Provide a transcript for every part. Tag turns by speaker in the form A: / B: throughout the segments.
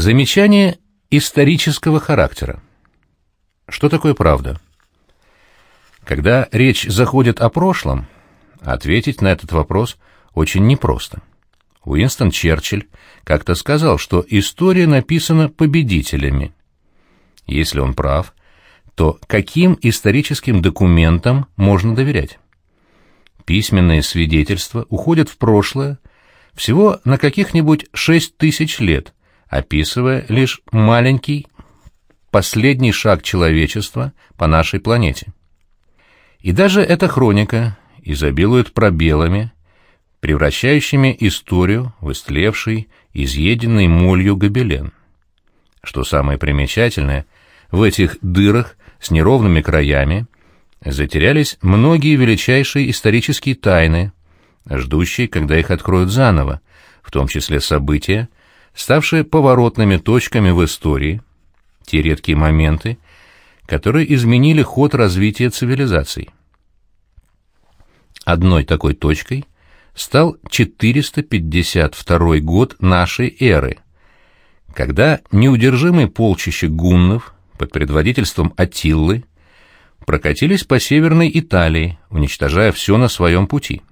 A: Замечание исторического характера. Что такое правда? Когда речь заходит о прошлом, ответить на этот вопрос очень непросто. Уинстон Черчилль как-то сказал, что история написана победителями. Если он прав, то каким историческим документам можно доверять? Письменные свидетельства уходят в прошлое всего на каких-нибудь шесть тысяч лет, описывая лишь маленький последний шаг человечества по нашей планете. И даже эта хроника изобилует пробелами, превращающими историю в истлевший, изъеденный молью гобелен. Что самое примечательное, в этих дырах с неровными краями затерялись многие величайшие исторические тайны, ждущие, когда их откроют заново, в том числе события, ставшие поворотными точками в истории, те редкие моменты, которые изменили ход развития цивилизаций. Одной такой точкой стал 452 год нашей эры, когда неудержимые полчища гуннов под предводительством Аттиллы прокатились по северной Италии, уничтожая все на своем пути.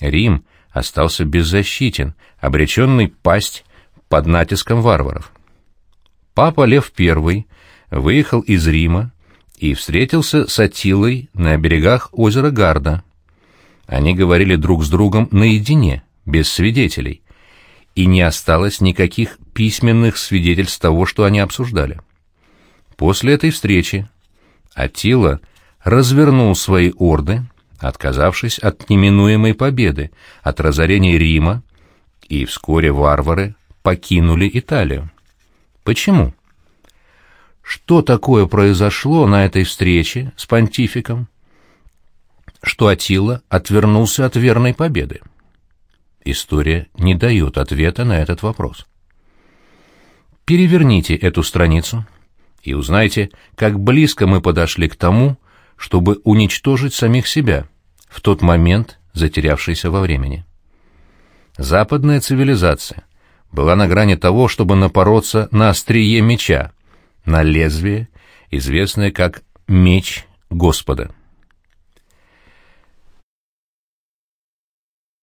A: Рим остался беззащитен, обреченный пасть под натиском варваров. Папа Лев I выехал из Рима и встретился с Атилой на берегах озера Гарда. Они говорили друг с другом наедине, без свидетелей, и не осталось никаких письменных свидетельств того, что они обсуждали. После этой встречи Атила развернул свои орды, отказавшись от неминуемой победы, от разорения Рима, и вскоре варвары покинули Италию. Почему? Что такое произошло на этой встрече с понтификом, что Атила отвернулся от верной победы? История не дает ответа на этот вопрос. Переверните эту страницу и узнайте, как близко мы подошли к тому, чтобы уничтожить самих себя в тот момент, затерявшийся во времени. Западная цивилизация была на грани того, чтобы напороться на острие меча, на лезвие, известное как меч Господа.